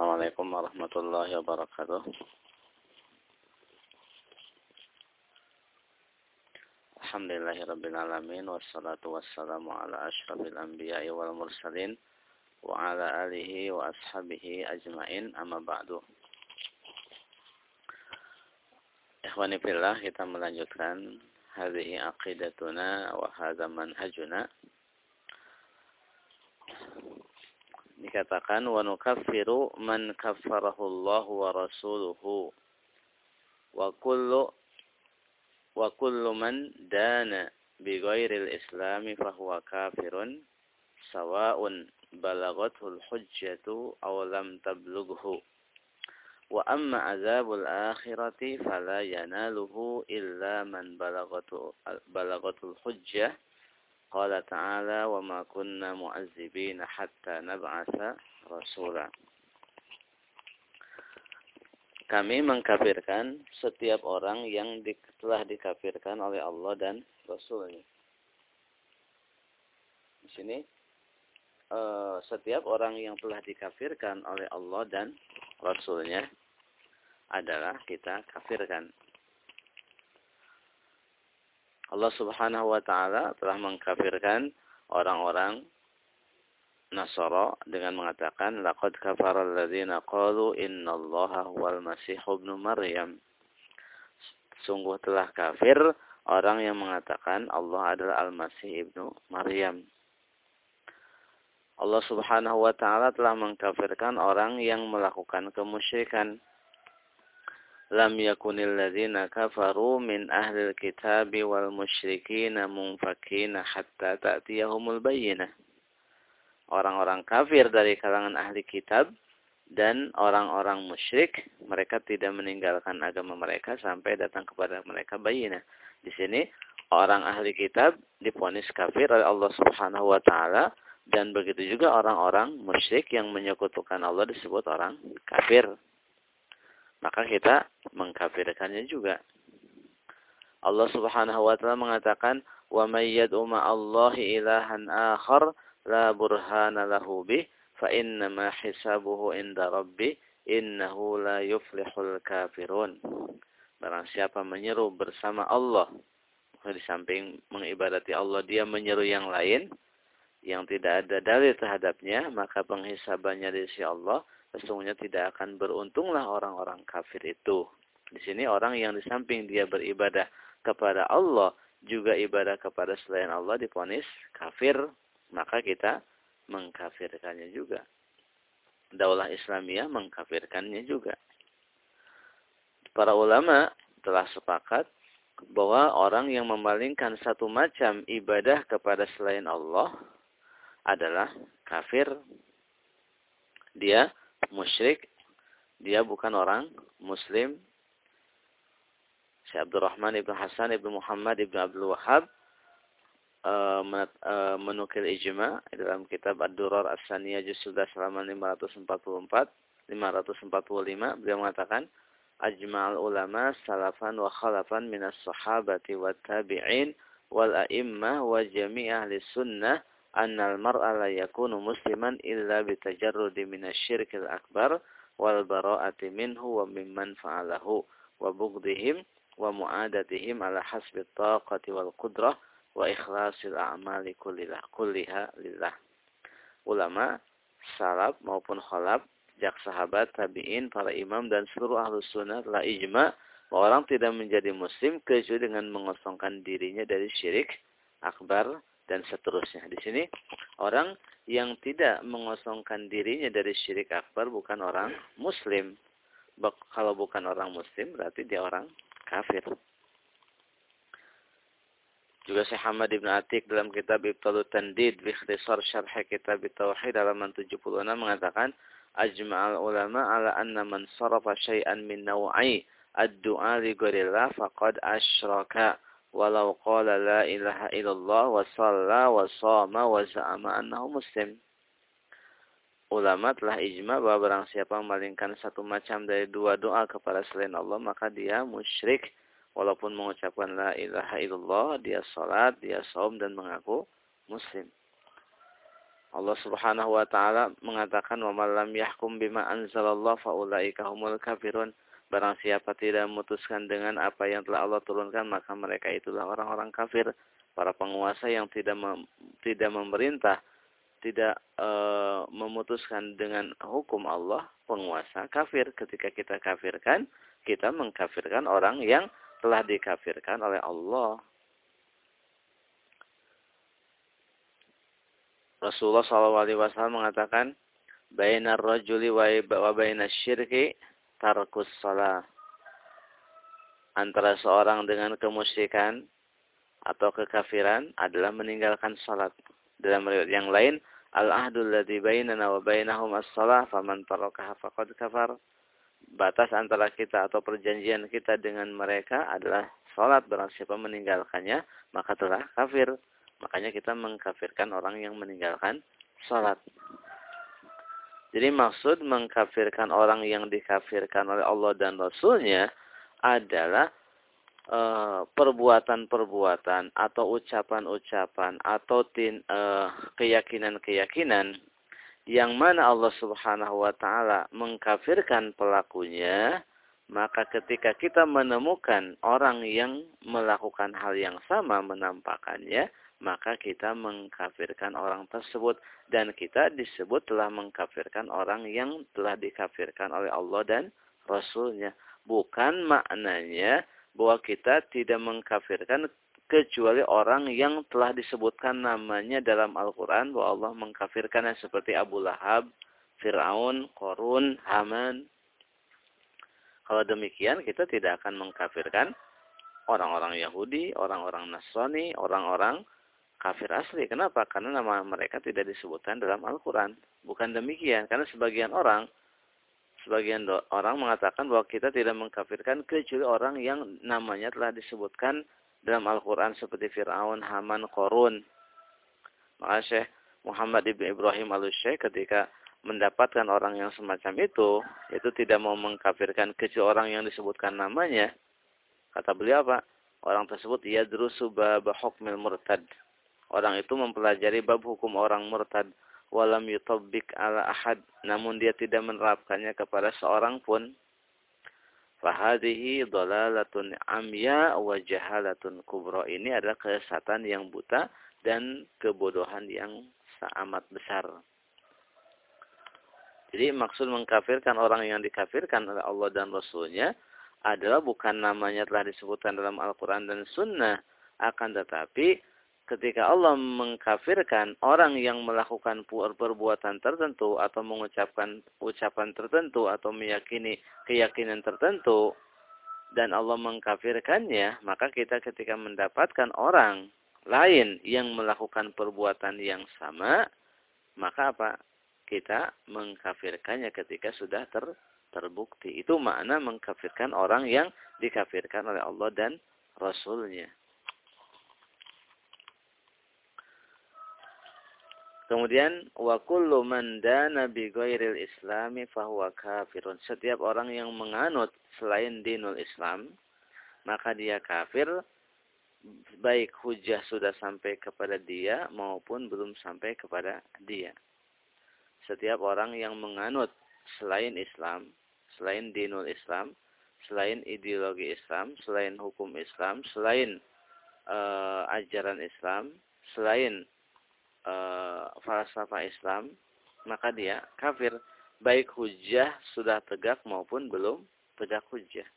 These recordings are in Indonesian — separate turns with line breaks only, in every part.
Assalamualaikum warahmatullahi wabarakatuh. Alhamdulillahirrabbilalamin Wassalatu wassalamu ala ashrafil anbiya wal mursalin Wa ala alihi wa ashabihi ajmain Amma ba'du Ikhwani fillah kita melanjutkan Hadhihi aqidatuna wa hadha manhajuna dikatakan wa nukaffiru man kaffarahu Allah wa rasuluhu wa kullu wa kullu man dana bi ghairil islami fahuwa kafirun sawa'un balaghatul hujjatu aw lam tablughu wa amma azabul akhirati fala yanaluhu illa man balaghatul balaghatul hujjah Qala ta'ala wa ma kunna mu'azzibina hatta rasula. Kami mengkafirkan setiap orang yang di, telah dikafirkan oleh Allah dan Rasulnya. Di sini uh, setiap orang yang telah dikafirkan oleh Allah dan Rasulnya adalah kita kafirkan. Allah Subhanahu wa taala telah mengkafirkan orang-orang Nasara dengan mengatakan laqad kafara alladziina qalu innallaha huwal masih ibnu maryam. Sungguh telah kafir orang yang mengatakan Allah adalah Al-Masih ibnu Maryam. Allah Subhanahu wa taala telah mengkafirkan orang yang melakukan kemusyrikan lam yakunil ladzina kafaru min ahlil kitabi wal musyrikina munfakina hatta ta'tiyahumul bayyinah. Orang-orang kafir dari kalangan ahli kitab dan orang-orang musyrik mereka tidak meninggalkan agama mereka sampai datang kepada mereka bayina. Di sini orang ahli kitab diponis kafir oleh Allah Subhanahu wa taala dan begitu juga orang-orang musyrik yang menyekutukan Allah disebut orang kafir maka kita mengkafirkannya juga. Allah Subhanahu wa taala mengatakan, "Wa may yad'u ma'allahi ilahan akhar la burhana lahu bih, fa ma hisabuhu inda rabbi, innahu la yuflihul kafirun." Barang siapa menyeru bersama Allah, di samping mengibadati Allah, dia menyeru yang lain yang tidak ada dalil terhadapnya, maka penghisabannya di sisi Allah sesungguhnya tidak akan beruntunglah orang-orang kafir itu. Di sini orang yang di samping dia beribadah kepada Allah juga ibadah kepada selain Allah diponis kafir, maka kita mengkafirkannya juga. Daulah Islamiyah mengkafirkannya juga. Para ulama telah sepakat bahwa orang yang memalingkan satu macam ibadah kepada selain Allah adalah kafir. Dia musyrik, dia bukan orang muslim. Syekh Abdurrahman Ibn Hasan Ibn Muhammad Ibn Abdul Wahab uh, menukil ijma dalam kitab Ad-Durar As-Saniyah juz 11 halaman 544 545 beliau mengatakan ajma'al ulama salafan wa khalafan minas sahabati wa tabi'in wal a'immah wa jami' ahli sunnah annal mar'a la yakunu musliman illa bitajarrudi minasyirkil akbar wal bara'ati minhu wa mimman fa'alahu wa bughdihim wa mu'adatihim ala hasbi wal qudrah wa ikhlasil a'mali. Ulama salaf maupun khalaf jak sahabat, tabi'in, para imam dan seluruh ahlus sunnah telah ijma orang tidak menjadi muslim kecuali dengan mengosongkan dirinya dari syirik akbar dan seterusnya. Di sini orang yang tidak mengosongkan dirinya dari syirik akbar bukan orang muslim. Kalau bukan orang muslim berarti dia orang kafir. Juga Syekh Hamad Ibn Atik dalam kitab Ibtalut Tandid Bikhtisar Syarh Kitab Tauhid halaman 76 mengatakan Ajma'al ulama ala anna man sarafa syai'an min naw'i ad-du'a li faqad asyraka walau qala la ilaha illallah wa shalla wa shama wa za'ama annahu muslim. Ulama telah ijma bahwa barang siapa memalingkan satu macam dari dua doa kepada selain Allah maka dia musyrik walaupun mengucapkan la ilaha illallah, dia salat, dia saum dan mengaku muslim. Allah Subhanahu wa taala mengatakan wa lam yahkum bima anzalallah faulaika humul kafirun. Barang siapa tidak memutuskan dengan apa yang telah Allah turunkan maka mereka itulah orang-orang kafir, para penguasa yang tidak mem tidak memerintah, tidak e, memutuskan dengan hukum Allah, penguasa kafir. Ketika kita kafirkan, kita mengkafirkan orang yang telah dikafirkan oleh Allah. Rasulullah SAW mengatakan, Bainar rajuli wa bainas syirki tarkus salah. Antara seorang dengan kemusyrikan atau kekafiran adalah meninggalkan salat. Dalam riwayat yang lain, al-ahdul ladzi bainana wa bainahum as-salah faman tarakaha faqad kafar. Batas antara kita atau perjanjian kita dengan mereka adalah salat. Barang siapa meninggalkannya, maka telah kafir. Makanya kita mengkafirkan orang yang meninggalkan salat. Jadi maksud mengkafirkan orang yang dikafirkan oleh Allah dan Rasulnya adalah eh, perbuatan-perbuatan uh, atau ucapan-ucapan atau uh, keyakinan-keyakinan yang mana Allah Subhanahu wa taala mengkafirkan pelakunya maka ketika kita menemukan orang yang melakukan hal yang sama menampakannya maka kita mengkafirkan orang tersebut dan kita disebut telah mengkafirkan orang yang telah dikafirkan oleh Allah dan Rasulnya. Bukan maknanya bahwa kita tidak mengkafirkan kecuali orang yang telah disebutkan namanya dalam Al-Quran bahwa Allah mengkafirkannya seperti Abu Lahab, Fir'aun, Korun, Haman. Kalau demikian kita tidak akan mengkafirkan orang-orang Yahudi, orang-orang Nasrani, orang-orang kafir asli. Kenapa? Karena nama mereka tidak disebutkan dalam Al-Quran. Bukan demikian. Karena sebagian orang, sebagian orang mengatakan bahwa kita tidak mengkafirkan kecuali orang yang namanya telah disebutkan dalam Al-Quran seperti Fir'aun, Haman, Korun. Maka Syekh Muhammad Ibn Ibrahim al-Syekh ketika mendapatkan orang yang semacam itu, itu tidak mau mengkafirkan kecuali orang yang disebutkan namanya. Kata beliau apa? Orang tersebut yadrusu bab hukmil murtad orang itu mempelajari bab hukum orang murtad. Walam yutabbik ala ahad. Namun dia tidak menerapkannya kepada seorang pun. Fahadihi dalalatun amya wa jahalatun kubra ini adalah kesesatan yang buta dan kebodohan yang sangat besar. Jadi maksud mengkafirkan orang yang dikafirkan oleh Allah dan Rasulnya adalah bukan namanya telah disebutkan dalam Al-Quran dan Sunnah. Akan tetapi ketika Allah mengkafirkan orang yang melakukan perbuatan tertentu atau mengucapkan ucapan tertentu atau meyakini keyakinan tertentu dan Allah mengkafirkannya, maka kita ketika mendapatkan orang lain yang melakukan perbuatan yang sama, maka apa? Kita mengkafirkannya ketika sudah ter, terbukti. Itu makna mengkafirkan orang yang dikafirkan oleh Allah dan Rasulnya. Kemudian wa kullu man dana bi ghairil islami fahuwa kafirun. Setiap orang yang menganut selain dinul Islam, maka dia kafir baik hujah sudah sampai kepada dia maupun belum sampai kepada dia. Setiap orang yang menganut selain Islam, selain dinul Islam, selain ideologi Islam, selain hukum Islam, selain uh, ajaran Islam, selain uh, falsafah Islam, maka dia kafir. Baik hujah sudah tegak maupun belum tegak hujah.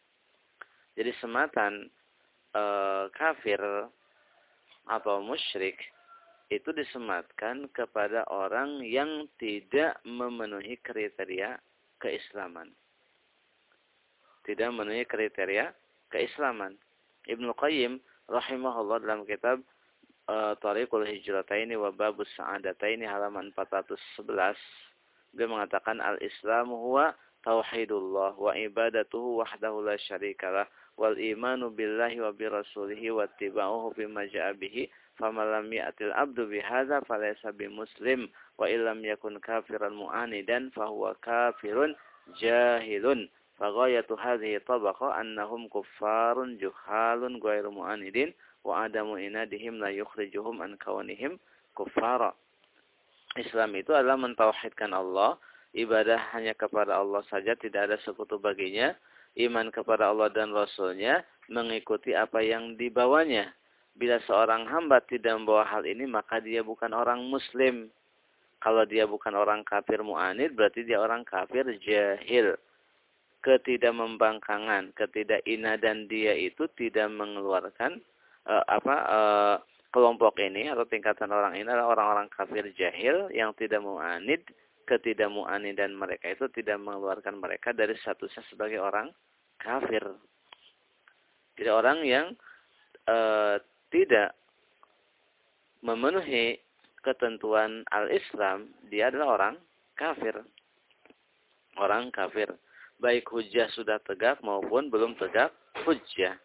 Jadi sematan uh, kafir atau musyrik itu disematkan kepada orang yang tidak memenuhi kriteria keislaman. Tidak memenuhi kriteria keislaman. Ibnu Qayyim rahimahullah dalam kitab uh, Tariqul Hijrataini wa Babus Sa'adataini halaman 411 dia mengatakan al-Islam huwa tauhidullah wa ibadatuhu wahdahu la syarikalah. Wal imanu billahi wa bi rasulihi wa tibauhu bima ja'a bihi. Faman lam ya'til abdu bihadza falaysa bimuslim. Wa illam yakun kafiran mu'anidan fahuwa kafirun jahilun. Faghayatu hadhihi tabaqa annahum kuffarun juhalun ghairu mu'anidin wa adamu inadihim la yukhrijuhum an kawanihim kuffara. Islam itu adalah mentauhidkan Allah, ibadah hanya kepada Allah saja, tidak ada sekutu baginya, iman kepada Allah dan Rasulnya, mengikuti apa yang dibawanya. Bila seorang hamba tidak membawa hal ini, maka dia bukan orang muslim. Kalau dia bukan orang kafir mu'anid, berarti dia orang kafir jahil. Ketidakmembangkangan, ketidakinadan dia itu tidak mengeluarkan uh, apa uh, kelompok ini atau tingkatan orang ini adalah orang-orang kafir jahil yang tidak mu'anid, ketidakmu'anidan mereka itu tidak mengeluarkan mereka dari statusnya sebagai orang kafir. Jadi orang yang uh, tidak memenuhi ketentuan al-Islam, dia adalah orang kafir. Orang kafir. Baik hujah sudah tegak maupun belum tegak hujah.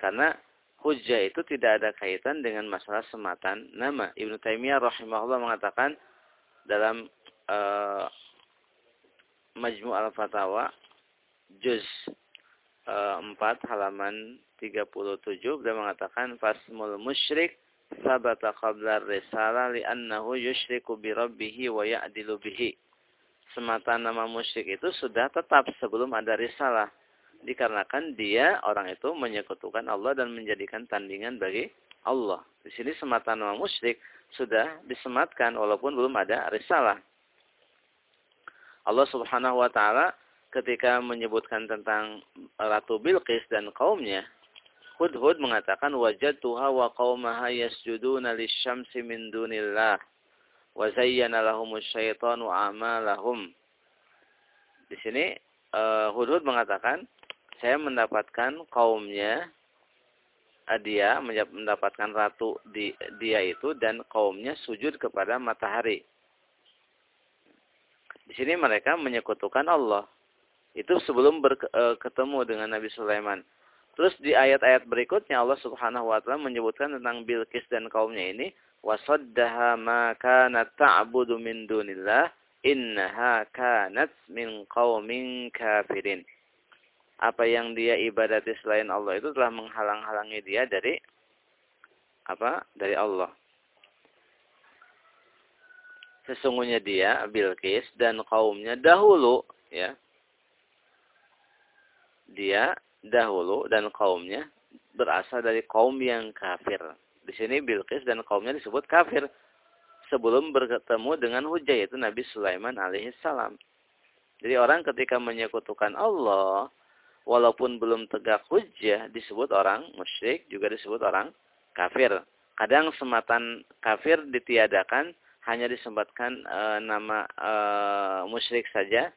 Karena hujah itu tidak ada kaitan dengan masalah sematan nama. Ibnu Taimiyah rahimahullah mengatakan dalam uh, Majmu' al-Fatawa juz uh, eh, 4 halaman 37 beliau mengatakan fasmul musyrik sabata qabla risalah li'annahu yushriku bi rabbih wa ya'dilu bihi. Semata nama musyrik itu sudah tetap sebelum ada risalah. Dikarenakan dia orang itu menyekutukan Allah dan menjadikan tandingan bagi Allah. Di sini semata nama musyrik sudah disematkan walaupun belum ada risalah. Allah Subhanahu wa taala ketika menyebutkan tentang Ratu Bilqis dan kaumnya Hudhud mengatakan wajadtuha wa qaumaha yasjuduna lisyamsi min dunillah wa zayyana lahumus syaitanu a'malahum. Di sini uh, Hudhud mengatakan saya mendapatkan kaumnya dia mendapatkan ratu di, dia itu dan kaumnya sujud kepada matahari. Di sini mereka menyekutukan Allah. Itu sebelum berketemu uh, dengan Nabi Sulaiman. Terus di ayat-ayat berikutnya Allah Subhanahu wa taala menyebutkan tentang Bilqis dan kaumnya ini wasaddaha ma kanat ta'budu min dunillah innaha kanat min qaumin kafirin. Apa yang dia ibadati selain Allah itu telah menghalang-halangi dia dari apa? Dari Allah. Sesungguhnya dia Bilqis dan kaumnya dahulu ya. Dia dahulu dan kaumnya berasal dari kaum yang kafir. Di sini Bilqis dan kaumnya disebut kafir sebelum bertemu dengan hujah yaitu Nabi Sulaiman alaihissalam. Jadi orang ketika menyekutukan Allah, walaupun belum tegak hujah, disebut orang musyrik, juga disebut orang kafir. Kadang sematan kafir ditiadakan, hanya disebutkan e, nama e, musyrik saja,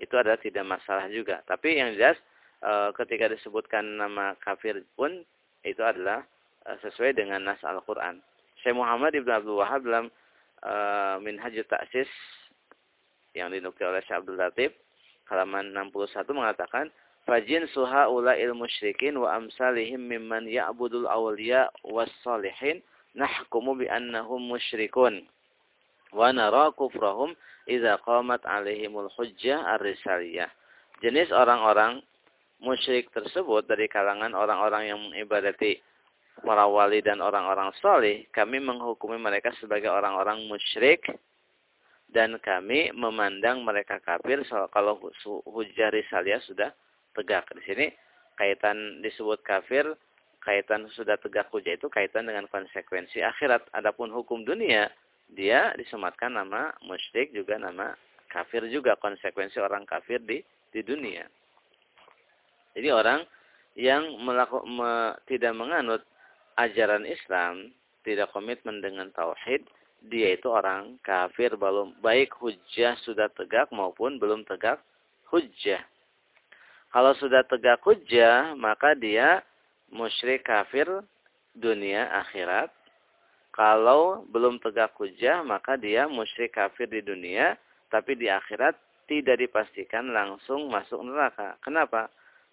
itu adalah tidak masalah juga. Tapi yang jelas, e, ketika disebutkan nama kafir pun itu adalah e, sesuai dengan nas Al-Quran. Syekh Muhammad Ibn Abdul Wahab dalam e, Minhaj Ta'sis yang dinukil oleh Syekh Abdul Latif halaman 61 mengatakan Fajin suha il musyrikin wa amsalihim mimman ya'budul awliya was salihin nahkumu bi annahum musyrikun wa nara kufrahum idza qamat alaihimul hujjah ar-risaliyah. Jenis orang-orang musyrik tersebut dari kalangan orang-orang yang mengibadati para wali dan orang-orang soleh, kami menghukumi mereka sebagai orang-orang musyrik dan kami memandang mereka kafir kalau hujah risalia sudah tegak. Di sini kaitan disebut kafir, kaitan sudah tegak hujah itu kaitan dengan konsekuensi akhirat. Adapun hukum dunia, dia disematkan nama musyrik juga nama kafir juga konsekuensi orang kafir di di dunia. Jadi orang yang melaku, me, tidak menganut ajaran Islam, tidak komitmen dengan tauhid, dia itu orang kafir belum baik hujah sudah tegak maupun belum tegak hujah. Kalau sudah tegak hujah, maka dia musyrik kafir dunia akhirat. Kalau belum tegak hujah, maka dia musyrik kafir di dunia, tapi di akhirat tidak dipastikan langsung masuk neraka. Kenapa?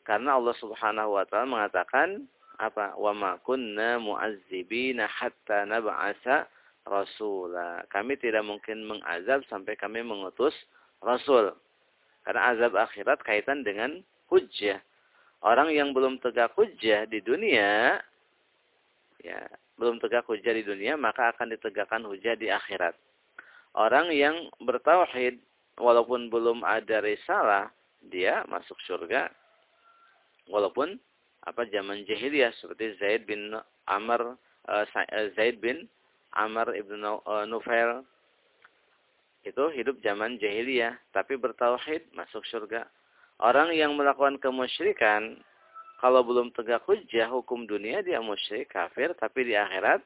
Karena Allah Subhanahu wa taala mengatakan apa? Wa ma kunna mu'azzibina hatta nab'asa rasula. Kami tidak mungkin mengazab sampai kami mengutus rasul. Karena azab akhirat kaitan dengan hujjah. Orang yang belum tegak hujjah di dunia ya, belum tegak hujjah di dunia maka akan ditegakkan hujjah di akhirat. orang yang bertauhid walaupun belum ada risalah, dia masuk surga. Walaupun apa zaman jahiliyah seperti Zaid bin Amr uh, Zaid bin Amr ibn uh, Nufail itu hidup zaman jahiliyah tapi bertauhid masuk surga. Orang yang melakukan kemusyrikan kalau belum tegak hujah hukum dunia dia musyrik kafir tapi di akhirat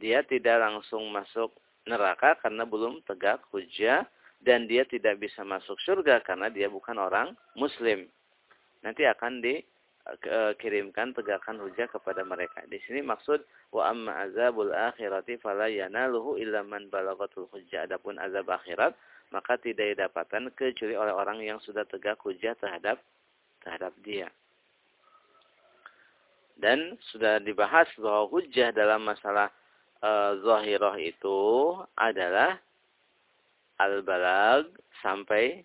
dia tidak langsung masuk neraka karena belum tegak hujah dan dia tidak bisa masuk surga karena dia bukan orang muslim. Nanti akan dikirimkan tegakkan hujah kepada mereka. Di sini maksud Wa amma azabul akhirati fala yanaluhu illa man balagatul hujjah. Adapun azab akhirat maka tidak didapatkan kecuali oleh orang yang sudah tegak hujjah terhadap terhadap dia. Dan sudah dibahas bahwa hujjah dalam masalah e, zahirah itu adalah al-balag sampai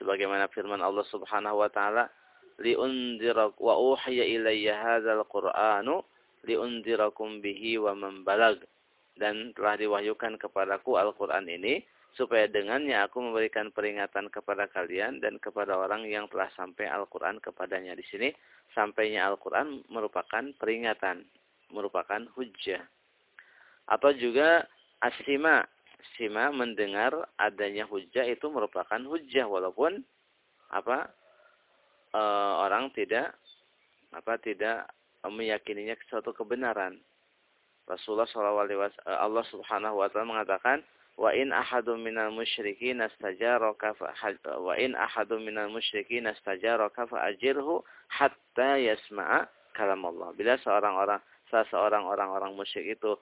sebagaimana firman Allah Subhanahu wa taala liunzirak wa uhiya ilayya hadzal qur'anu liundirakum bihi wa membalag dan telah diwahyukan kepadaku Al-Qur'an ini supaya dengannya aku memberikan peringatan kepada kalian dan kepada orang yang telah sampai Al-Qur'an kepadanya. Di sini sampainya Al-Qur'an merupakan peringatan merupakan hujjah. Atau juga asima sima mendengar adanya hujjah itu merupakan hujjah walaupun apa e, orang tidak apa tidak meyakininya suatu kebenaran. Rasulullah SAW eh, Allah Subhanahu wa taala mengatakan wa in ahadum minal musyrikin astajaraka fa wa in ahadum minal musyrikin astajaraka fa ajirhu hatta yasma'a kalam Allah. Bila seorang orang salah seorang orang-orang musyrik itu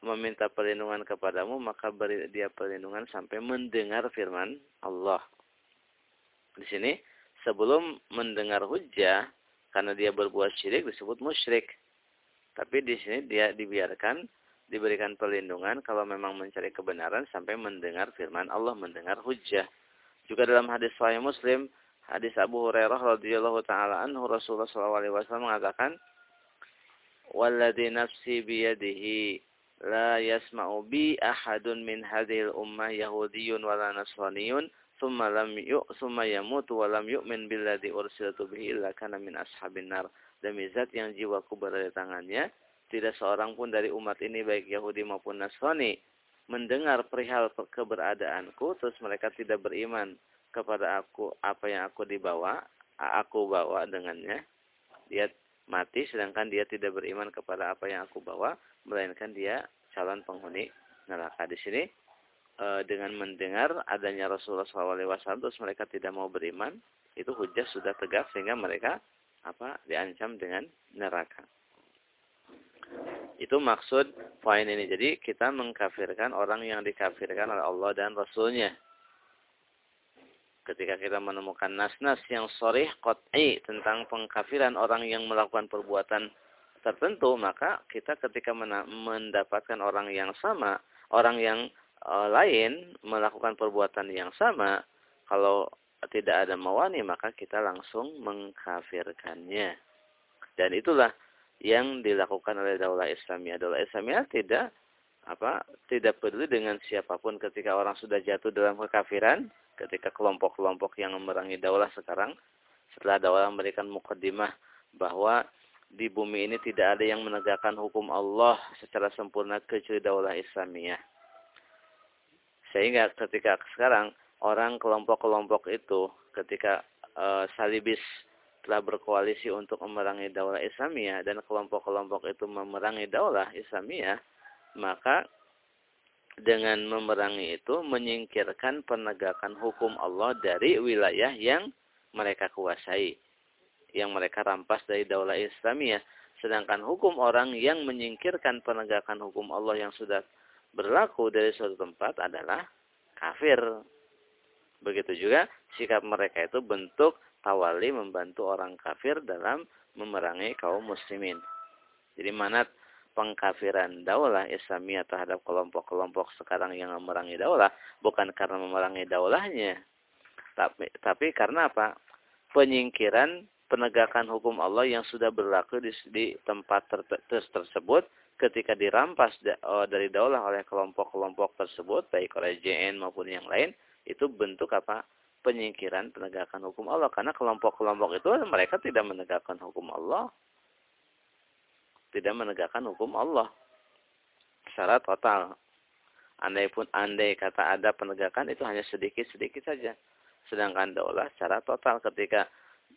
meminta perlindungan kepadamu maka beri dia perlindungan sampai mendengar firman Allah. Di sini sebelum mendengar hujah karena dia berbuat syirik disebut musyrik. Tapi di sini dia dibiarkan diberikan perlindungan kalau memang mencari kebenaran sampai mendengar firman Allah, mendengar hujjah. Juga dalam hadis Sahih Muslim, hadis Abu Hurairah radhiyallahu taala anhu Rasulullah SAW mengatakan, "Walladzi nafsi biyadihi la yasma'u bi ahadun min hadhil ummah yahudiyyun wala nasraniyun summa lam yu yamutu wa lam yu'min billadzi ursiltu bihi illa kana min ashabin nar. Demi zat yang jiwaku berada di tangannya tidak seorang pun dari umat ini baik Yahudi maupun Nasrani mendengar perihal keberadaanku terus mereka tidak beriman kepada aku apa yang aku dibawa aku bawa dengannya dia mati sedangkan dia tidak beriman kepada apa yang aku bawa melainkan dia calon penghuni neraka. Di sini e, dengan mendengar adanya Rasulullah SAW terus mereka tidak mau beriman, itu hujah sudah tegak sehingga mereka apa diancam dengan neraka. Itu maksud poin ini. Jadi kita mengkafirkan orang yang dikafirkan oleh Allah dan Rasulnya. Ketika kita menemukan nas-nas yang sorih kot'i tentang pengkafiran orang yang melakukan perbuatan tertentu, maka kita ketika mendapatkan orang yang sama, orang yang uh, lain melakukan perbuatan yang sama, kalau tidak ada mawani maka kita langsung mengkafirkannya. Dan itulah yang dilakukan oleh daulah Islamiyah. Daulah Islamiyah tidak apa tidak peduli dengan siapa pun ketika orang sudah jatuh dalam kekafiran, ketika kelompok-kelompok yang memerangi daulah sekarang setelah daulah memberikan mukaddimah bahwa di bumi ini tidak ada yang menegakkan hukum Allah secara sempurna kecuali daulah Islamiyah. Sehingga ketika sekarang orang kelompok-kelompok itu ketika e, salibis telah berkoalisi untuk memerangi daulah Islamiyah dan kelompok-kelompok itu memerangi daulah Islamiyah, maka dengan memerangi itu menyingkirkan penegakan hukum Allah dari wilayah yang mereka kuasai, yang mereka rampas dari daulah Islamiyah. Sedangkan hukum orang yang menyingkirkan penegakan hukum Allah yang sudah berlaku dari suatu tempat adalah kafir. Begitu juga sikap mereka itu bentuk tawali membantu orang kafir dalam memerangi kaum muslimin. Jadi manat pengkafiran daulah Islamiyah terhadap kelompok-kelompok sekarang yang memerangi daulah bukan karena memerangi daulahnya tapi tapi karena apa penyingkiran penegakan hukum Allah yang sudah berlaku di, di tempat ter, ter, tersebut ketika dirampas oh, dari daulah oleh kelompok-kelompok tersebut, baik oleh JN maupun yang lain, itu bentuk apa? Penyingkiran penegakan hukum Allah. Karena kelompok-kelompok itu mereka tidak menegakkan hukum Allah. Tidak menegakkan hukum Allah. Secara total. Andai pun andai kata ada penegakan itu hanya sedikit-sedikit saja. Sedangkan daulah secara total ketika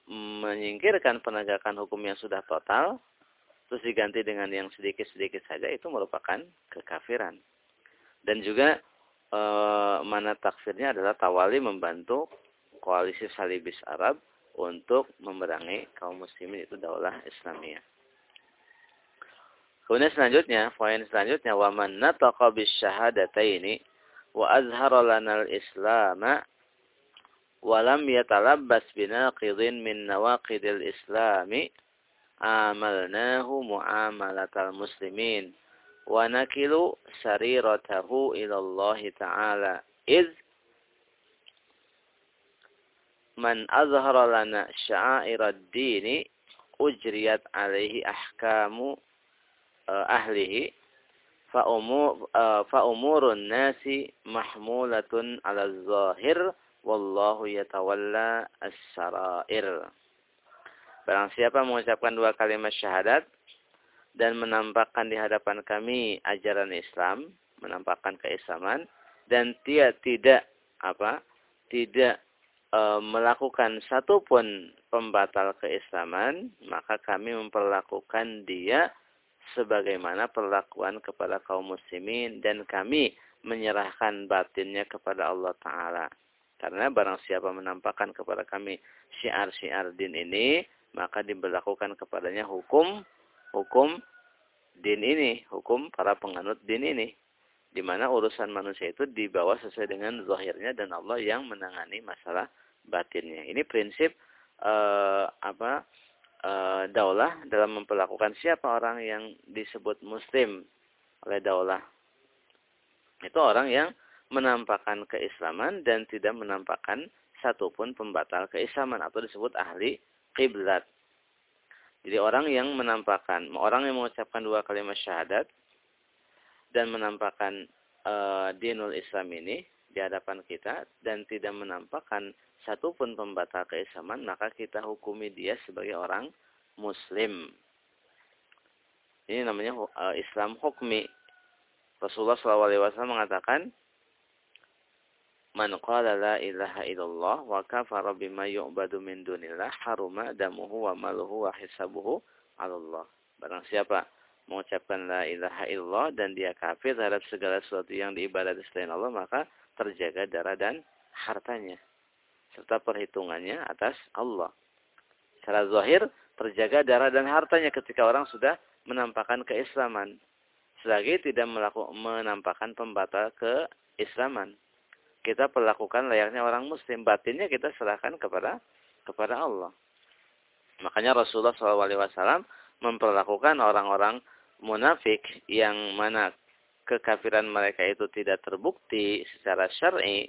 menyingkirkan penegakan hukum yang sudah total, terus diganti dengan yang sedikit-sedikit saja itu merupakan kekafiran. Dan juga e, mana takfirnya adalah tawali membantu koalisi salibis Arab untuk memerangi kaum muslimin itu daulah Islamiyah. Kemudian selanjutnya, poin selanjutnya wa man nataqa bisyahadataini wa azhara lana al-islama wa lam yatalabbas binaqidin min nawaqidil islami amalnahu muamalatal muslimin wa nakilu sariratahu ila Allah Ta'ala iz man azhara lana sya'irad dini ujriyat alaihi ahkamu uh, ahlihi fa umur uh, fa umurun nasi mahmulatun ala zahir wallahu yatawalla as-sarair Barang siapa mengucapkan dua kalimat syahadat dan menampakkan di hadapan kami ajaran Islam, menampakkan keislaman dan dia tidak apa? tidak e, melakukan satupun pembatal keislaman, maka kami memperlakukan dia sebagaimana perlakuan kepada kaum muslimin dan kami menyerahkan batinnya kepada Allah Ta'ala. Karena barang siapa menampakkan kepada kami syiar-syiar din ini, maka diberlakukan kepadanya hukum hukum din ini, hukum para penganut din ini. Di mana urusan manusia itu dibawa sesuai dengan zahirnya dan Allah yang menangani masalah batinnya. Ini prinsip uh, apa uh, daulah dalam memperlakukan siapa orang yang disebut muslim oleh daulah. Itu orang yang menampakkan keislaman dan tidak menampakkan satupun pembatal keislaman atau disebut ahli kiblat. Jadi orang yang menampakkan, orang yang mengucapkan dua kalimat syahadat dan menampakkan uh, dinul Islam ini di hadapan kita dan tidak menampakkan satupun pembatal keislaman, maka kita hukumi dia sebagai orang muslim. Ini namanya uh, Islam hukmi. Rasulullah SAW mengatakan, Man qala la ilaha illallah wa kafara bima yu'badu min dunillah haruma damuhu wa maluhu wa hisabuhu Allah. Barang siapa mengucapkan la ilaha illallah dan dia kafir terhadap segala sesuatu yang diibadati selain Allah maka terjaga darah dan hartanya serta perhitungannya atas Allah. Secara zahir terjaga darah dan hartanya ketika orang sudah menampakkan keislaman. Selagi tidak melakukan menampakkan pembatal keislaman kita perlakukan layaknya orang muslim. Batinnya kita serahkan kepada kepada Allah. Makanya Rasulullah SAW memperlakukan orang-orang munafik yang mana kekafiran mereka itu tidak terbukti secara syar'i.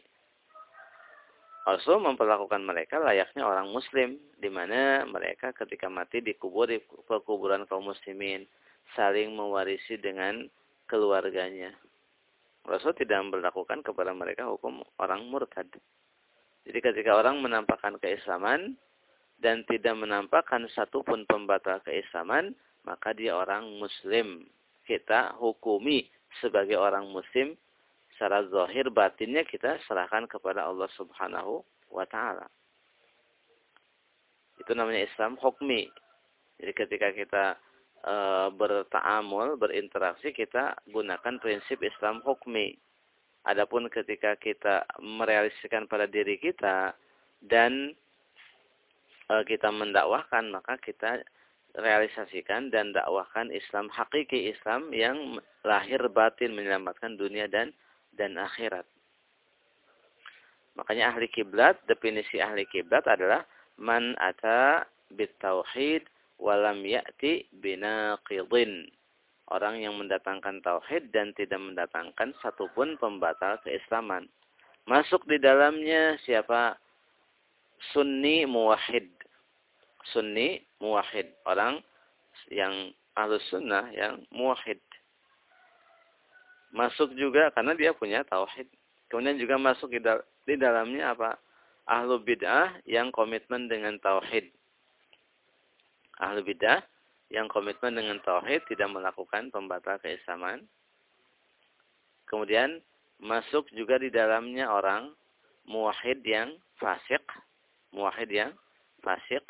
Rasul memperlakukan mereka layaknya orang muslim di mana mereka ketika mati dikubur di perkuburan kaum muslimin saling mewarisi dengan keluarganya. Rasul tidak memperlakukan kepada mereka hukum orang murtad. Jadi ketika orang menampakkan keislaman dan tidak menampakkan satupun pembatal keislaman, maka dia orang muslim. Kita hukumi sebagai orang muslim secara zahir batinnya kita serahkan kepada Allah Subhanahu wa taala. Itu namanya Islam hukmi. Jadi ketika kita e, bertaamul, berinteraksi, kita gunakan prinsip Islam hukmi. Adapun ketika kita merealisasikan pada diri kita dan e, kita mendakwahkan, maka kita realisasikan dan dakwahkan Islam hakiki Islam yang lahir batin menyelamatkan dunia dan dan akhirat. Makanya ahli kiblat, definisi ahli kiblat adalah man ata bitauhid walam ya'ti binaqidin. Orang yang mendatangkan tauhid dan tidak mendatangkan satupun pembatal keislaman. Masuk di dalamnya siapa? Sunni muwahid. Sunni muwahid. Orang yang ahlus sunnah yang muwahid. Masuk juga karena dia punya tauhid. Kemudian juga masuk di, di dalamnya apa? Ahlu bid'ah yang komitmen dengan tauhid. Ahlu bid'ah yang komitmen dengan tauhid tidak melakukan pembatal keislaman. Kemudian masuk juga di dalamnya orang muwahhid yang fasik, muwahhid yang fasik,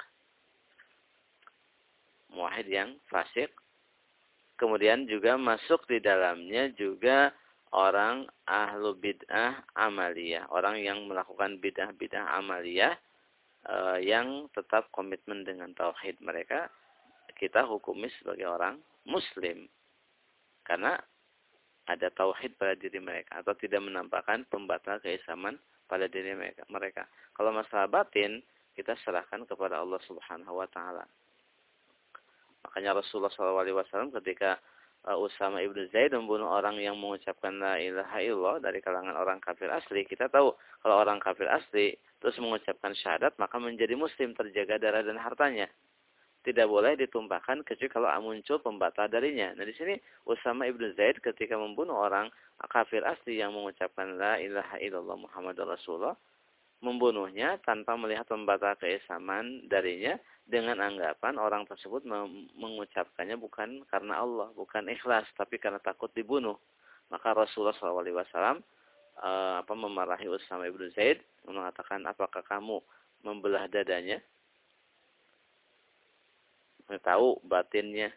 muwahhid yang fasik. Kemudian juga masuk di dalamnya juga orang ahlu bid'ah amaliyah, orang yang melakukan bid'ah-bid'ah amaliyah uh, yang tetap komitmen dengan tauhid mereka kita hukumi sebagai orang muslim. Karena ada tauhid pada diri mereka atau tidak menampakkan pembatal keislaman pada diri mereka. mereka. Kalau masalah batin, kita serahkan kepada Allah Subhanahu wa taala. Makanya Rasulullah SAW ketika Usama ibnu Zaid membunuh orang yang mengucapkan la ilaha illallah dari kalangan orang kafir asli, kita tahu kalau orang kafir asli terus mengucapkan syahadat maka menjadi muslim terjaga darah dan hartanya tidak boleh ditumpahkan kecuali kalau muncul pembatal darinya. Nah di sini Usama ibnu Zaid ketika membunuh orang kafir asli yang mengucapkan la ilaha illallah Muhammad Rasulullah, membunuhnya tanpa melihat pembatal keislaman darinya dengan anggapan orang tersebut mengucapkannya bukan karena Allah, bukan ikhlas, tapi karena takut dibunuh. Maka Rasulullah SAW uh, eh, apa memarahi Usama ibnu Zaid mengatakan apakah kamu membelah dadanya tahu batinnya.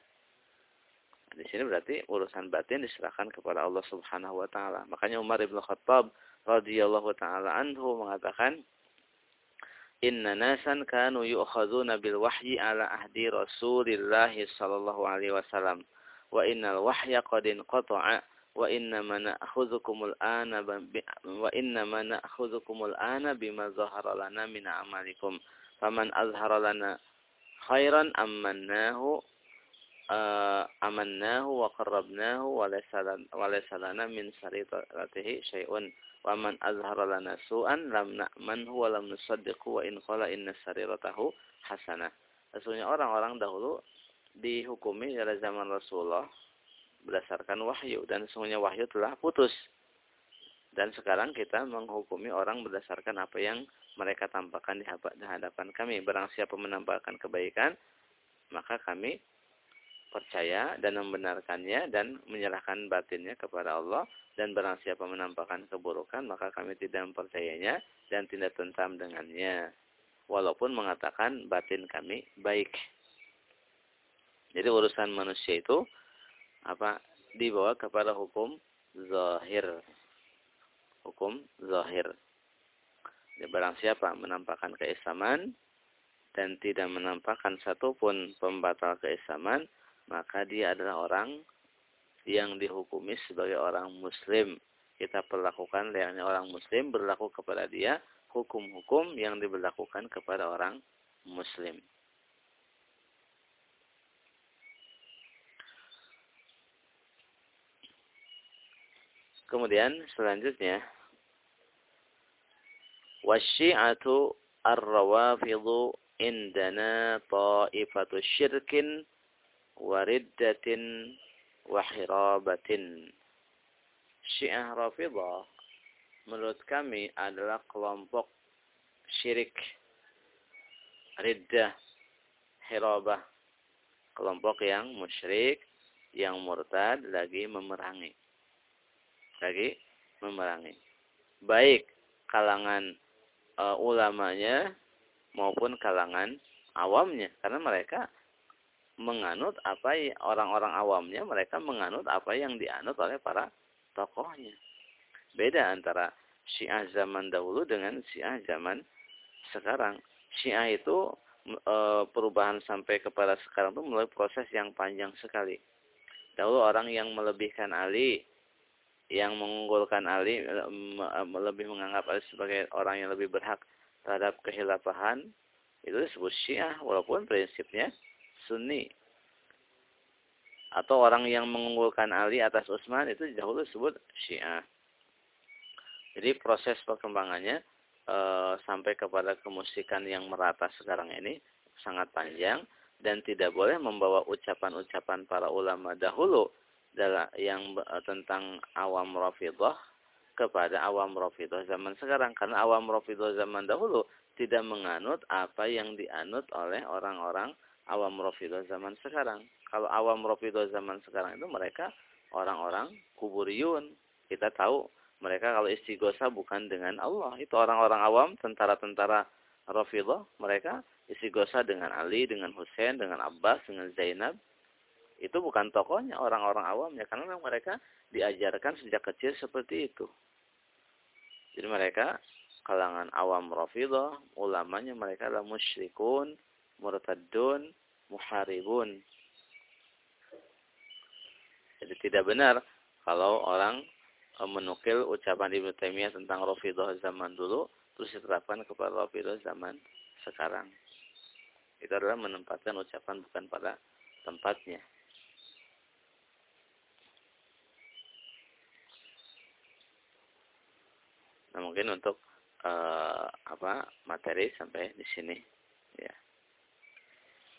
Di sini berarti urusan batin diserahkan kepada Allah Subhanahu wa taala. Makanya Umar bin Khattab radhiyallahu taala anhu mengatakan Inna nasan kanu yu'khadzuna bil wahyi ala ahdi Rasulillah sallallahu alaihi wasallam wa innal wahya qad inqata'a wa inna ma na'khudhukumul ana wa inna ma na'khudhukumul ana bima zahara lana min amalikum faman azhara lana khairan amannahu uh, amannahu wa qarrabnahu wa laysa lana min sariratihi syai'un wa man azhara lana su'an lam na'manhu wa lam nusaddiqu wa in qala inna sariratahu hasanah. Sesungguhnya orang-orang dahulu dihukumi pada zaman Rasulullah berdasarkan wahyu dan sesungguhnya wahyu telah putus. Dan sekarang kita menghukumi orang berdasarkan apa yang mereka tampakkan di hadapan kami. Barang siapa menampakkan kebaikan, maka kami percaya dan membenarkannya dan menyerahkan batinnya kepada Allah. Dan barang siapa menampakkan keburukan maka kami tidak mempercayainya dan tidak tentam dengannya. Walaupun mengatakan batin kami baik. Jadi urusan manusia itu apa dibawa kepada hukum zahir. Hukum zahir. Ya, barang siapa menampakkan keislaman dan tidak menampakkan satupun pembatal keislaman, maka dia adalah orang yang dihukumi sebagai orang muslim. Kita perlakukan layaknya orang muslim berlaku kepada dia hukum-hukum yang diberlakukan kepada orang muslim. Kemudian selanjutnya Wasyi'atu ar-rawafidhu indana ta'ifatu syirkin wariddatin wahirabatin. Syiah Rafidah menurut kami adalah kelompok syirik, riddah, hirabah. Kelompok yang musyrik, yang murtad, lagi memerangi. Lagi memerangi. Baik kalangan uh, ulamanya maupun kalangan awamnya karena mereka menganut apa orang-orang awamnya mereka menganut apa yang dianut oleh para tokohnya. Beda antara Syiah zaman dahulu dengan Syiah zaman sekarang. Syiah itu e, perubahan sampai kepada sekarang itu melalui proses yang panjang sekali. Dahulu orang yang melebihkan Ali yang mengunggulkan Ali lebih menganggap Ali sebagai orang yang lebih berhak terhadap kehilafahan itu disebut Syiah walaupun prinsipnya Sunni atau orang yang mengunggulkan Ali atas Utsman itu dahulu disebut Syiah. Jadi proses perkembangannya e, sampai kepada kemusikan yang merata sekarang ini sangat panjang dan tidak boleh membawa ucapan-ucapan para ulama dahulu yang tentang awam rafidah kepada awam rafidah zaman sekarang karena awam rafidah zaman dahulu tidak menganut apa yang dianut oleh orang-orang awam rafidah zaman sekarang. Kalau awam rafidah zaman sekarang itu mereka orang-orang kuburiyun. Kita tahu mereka kalau istighosa bukan dengan Allah. Itu orang-orang awam, tentara-tentara Rafidah, mereka istighosa dengan Ali, dengan Hussein, dengan Abbas, dengan Zainab. Itu bukan tokohnya orang-orang awamnya. Karena mereka diajarkan sejak kecil seperti itu. Jadi mereka kalangan awam Rafidah, ulamanya mereka adalah musyrikun, murtadun, muharibun. Jadi tidak benar kalau orang e, menukil ucapan Ibnu Taimiyah tentang Rafidah zaman dulu terus diterapkan kepada Rafidah zaman sekarang. Itu adalah menempatkan ucapan bukan pada tempatnya. Nah, mungkin untuk uh, apa materi sampai di sini ya.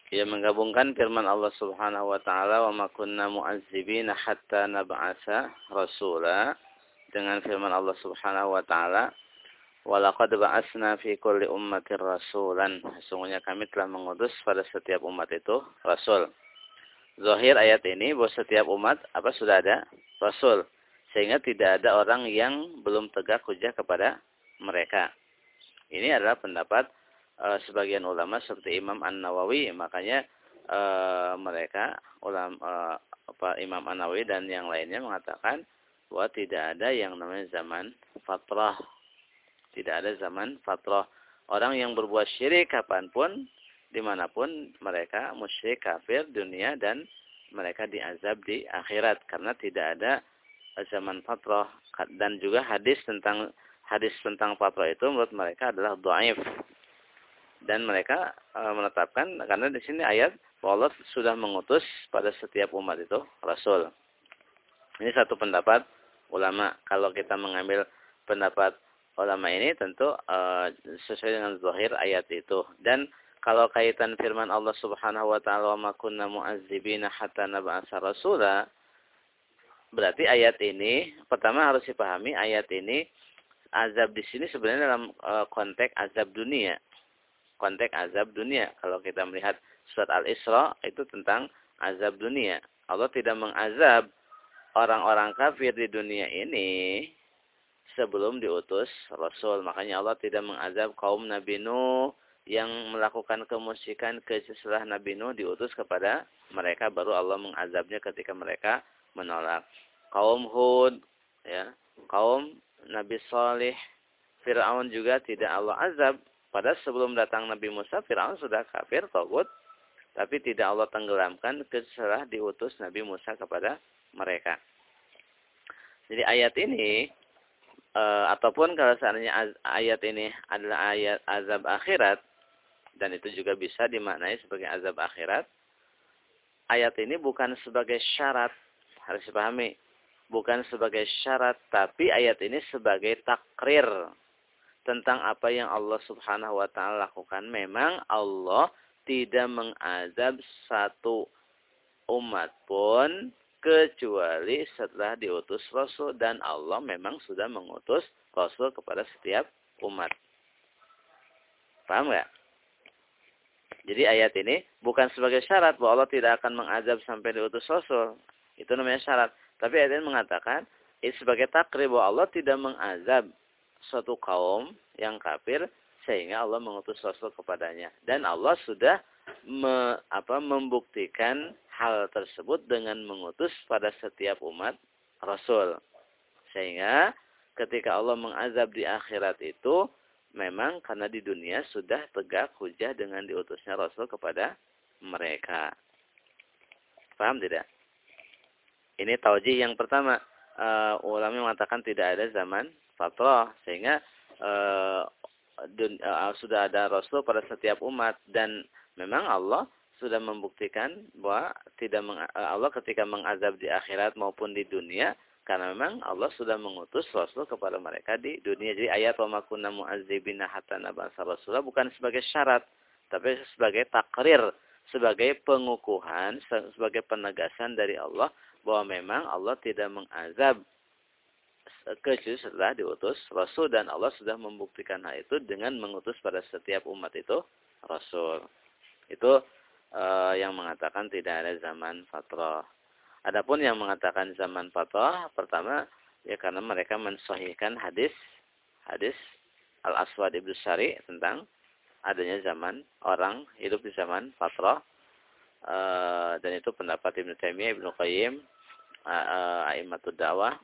Ia menggabungkan firman Allah Subhanahu wa taala wa ma kunna mu'azzibina hatta nab'asa rasula dengan firman Allah Subhanahu wa taala Walaqad ba'asna fi kulli ummatin rasulan. Sesungguhnya kami telah mengutus pada setiap umat itu rasul. Zahir ayat ini bahwa setiap umat apa sudah ada rasul. Sehingga tidak ada orang yang belum tegak hujah kepada mereka. Ini adalah pendapat uh, sebagian ulama seperti Imam An-Nawawi makanya uh, mereka ulama uh, apa Imam An-Nawawi dan yang lainnya mengatakan bahwa tidak ada yang namanya zaman fatrah. Tidak ada zaman fatrah. Orang yang berbuat syirik kapan pun di mana pun mereka musyrik kafir dunia dan mereka diazab di akhirat. Karena tidak ada zaman fatrah. Dan juga hadis tentang hadis tentang fatrah itu menurut mereka adalah dhaif dan mereka e, menetapkan karena di sini ayat Allah sudah mengutus pada setiap umat itu rasul. Ini satu pendapat ulama. Kalau kita mengambil pendapat ulama ini tentu e, sesuai dengan zahir ayat itu. Dan kalau kaitan firman Allah Subhanahu wa taala wa kunna mu'azzibina hatta nab'atsa rasula berarti ayat ini pertama harus dipahami ayat ini azab di sini sebenarnya dalam e, konteks azab dunia konteks azab dunia. Kalau kita melihat surat Al-Isra itu tentang azab dunia. Allah tidak mengazab orang-orang kafir di dunia ini sebelum diutus Rasul. Makanya Allah tidak mengazab kaum Nabi Nuh yang melakukan kemusyrikan ke setelah Nabi Nuh diutus kepada mereka baru Allah mengazabnya ketika mereka menolak. Kaum Hud ya, kaum Nabi Saleh, Firaun juga tidak Allah azab pada sebelum datang Nabi Musa, Fir'aun sudah kafir, togut. Tapi tidak Allah tenggelamkan setelah diutus Nabi Musa kepada mereka. Jadi ayat ini, e, ataupun kalau seandainya ayat ini adalah ayat azab akhirat, dan itu juga bisa dimaknai sebagai azab akhirat, ayat ini bukan sebagai syarat, harus dipahami. Bukan sebagai syarat, tapi ayat ini sebagai takrir tentang apa yang Allah Subhanahu wa taala lakukan. Memang Allah tidak mengazab satu umat pun kecuali setelah diutus Rasul dan Allah memang sudah mengutus Rasul kepada setiap umat. Paham nggak? Jadi ayat ini bukan sebagai syarat bahwa Allah tidak akan mengazab sampai diutus Rasul. Itu namanya syarat. Tapi ayat ini mengatakan ini sebagai takrib bahwa Allah tidak mengazab suatu kaum yang kafir sehingga Allah mengutus Rasul kepadanya. Dan Allah sudah me, apa, membuktikan hal tersebut dengan mengutus pada setiap umat Rasul. Sehingga ketika Allah mengazab di akhirat itu memang karena di dunia sudah tegak hujah dengan diutusnya Rasul kepada mereka. Paham tidak? Ini taujih yang pertama. Uh, ulama mengatakan tidak ada zaman fatrah sehingga uh, uh, sudah ada rasul pada setiap umat dan memang Allah sudah membuktikan bahwa tidak meng, uh, Allah ketika mengazab di akhirat maupun di dunia karena memang Allah sudah mengutus rasul kepada mereka di dunia. Jadi ayat wa makunna mu'adzibina hatta nabasa bukan sebagai syarat tapi sebagai takrir, sebagai pengukuhan, sebagai penegasan dari Allah bahwa memang Allah tidak mengazab kecuali setelah diutus Rasul dan Allah sudah membuktikan hal itu dengan mengutus pada setiap umat itu Rasul. Itu uh, yang mengatakan tidak ada zaman fatrah. Adapun yang mengatakan zaman fatrah, pertama ya karena mereka mensahihkan hadis hadis Al Aswad Ibnu Sari tentang adanya zaman orang hidup di zaman fatrah uh, dan itu pendapat Ibnu Taimiyah, Ibnu Qayyim, uh, Dawah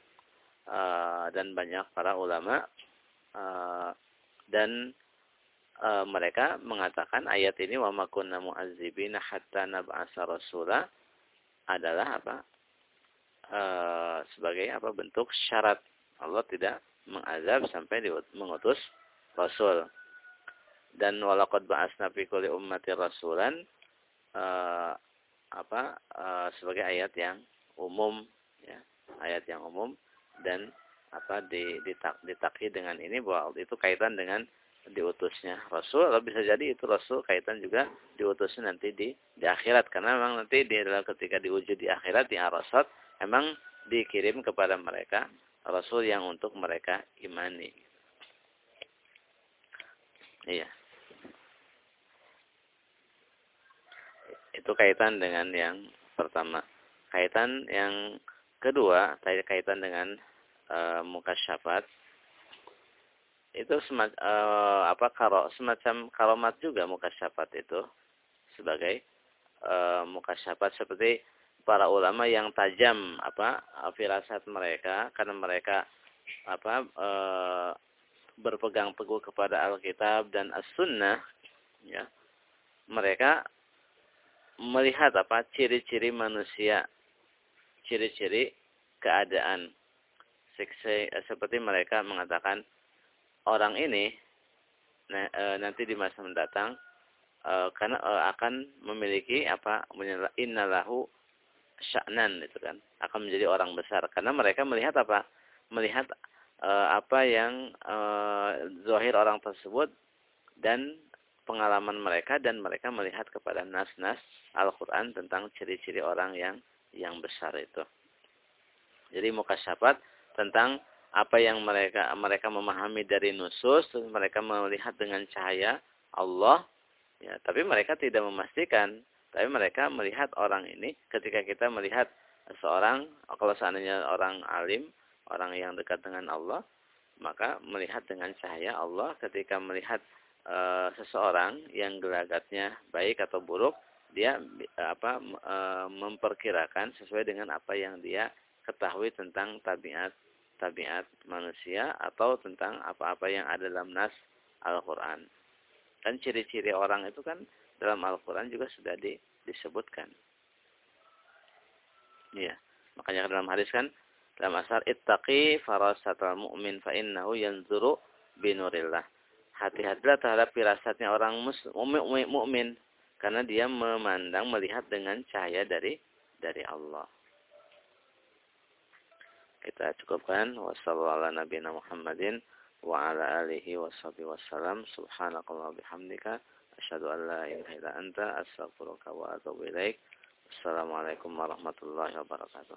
uh, dan banyak para ulama uh, dan uh, mereka mengatakan ayat ini wa makunna mu'azzibina hatta nab'asa rasula adalah apa? Uh, sebagai apa? Bentuk syarat. Allah tidak mengazab sampai mengutus rasul. Dan walaqad ba'asna fi kulli ummati rasulan uh, apa? Uh, sebagai ayat yang umum ya, ayat yang umum dan apa di, ditak, ditaki dengan ini bahwa itu kaitan dengan diutusnya Rasul atau bisa jadi itu Rasul kaitan juga diutusnya nanti di di akhirat karena memang nanti di dalam ketika diuji di akhirat di arasat emang dikirim kepada mereka Rasul yang untuk mereka imani. Iya. Itu kaitan dengan yang pertama. Kaitan yang kedua kaitan dengan uh, muka syafat itu semacam uh, apa karo semacam karomat juga muka syafat itu sebagai uh, muka syafat seperti para ulama yang tajam apa firasat mereka karena mereka apa uh, berpegang teguh kepada Alkitab dan As-Sunnah ya. Mereka melihat apa ciri-ciri manusia ciri-ciri keadaan. Seperti mereka mengatakan orang ini e, nanti di masa mendatang e, karena e, akan memiliki apa innalahu sya'nan itu kan akan menjadi orang besar karena mereka melihat apa melihat apa yang zahir orang tersebut dan pengalaman mereka dan mereka melihat kepada nas-nas Al-Qur'an tentang ciri-ciri orang yang yang besar itu. Jadi mukasyafat tentang apa yang mereka mereka memahami dari nusus, mereka melihat dengan cahaya Allah, ya, tapi mereka tidak memastikan. Tapi mereka melihat orang ini ketika kita melihat seorang kalau seandainya orang alim, orang yang dekat dengan Allah, maka melihat dengan cahaya Allah ketika melihat e, seseorang yang gelagatnya baik atau buruk, dia apa e, memperkirakan sesuai dengan apa yang dia ketahui tentang tabiat tabiat manusia atau tentang apa-apa yang ada dalam nas Al-Qur'an. Dan ciri-ciri orang itu kan dalam Al-Qur'an juga sudah di, disebutkan. Iya. Makanya dalam hadis kan dalam asar ittaqi farasatal mu'min fa innahu yanzuru binurillah. Hati-hatilah terhadap firasatnya orang mukmin karena dia memandang melihat dengan cahaya dari dari Allah. Kita cukupkan wassalamualaikum Muhammadin wa ala alihi wasallam subhanakallah bihamdika asyhadu an la ilaha illa anta astaghfiruka wa atubu ilaik. Assalamualaikum warahmatullahi wabarakatuh.